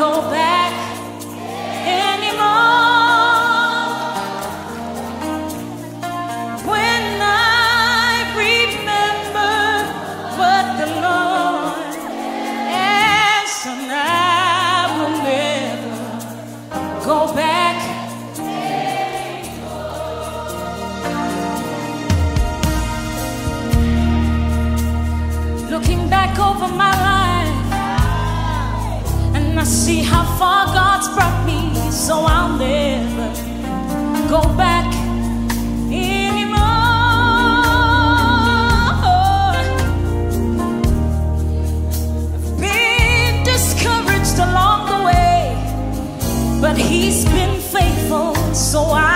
go back anymore. When I remember what the Lord has, done, I will never go back. Looking back over my life. I see how far God's brought me, so I'll never go back anymore. I've been discouraged along the way, but He's been faithful, so I.